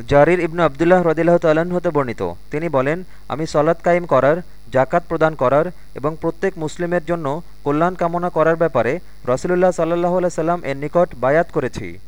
জারির ইবনু আবদুল্লাহ রদিল্লাহ তাল্লাহ্ন হতে বর্ণিত। তিনি বলেন, আমি সলাৎ কায়েম করার জাকাত প্রদান করার এবং প্রত্যেক মুসলিমের জন্য কল্যাণ কামনা করার ব্যাপারে রসুলুল্লাহ সাল্লাহ সাল্লাম এর নিকট বায়াত করেছি।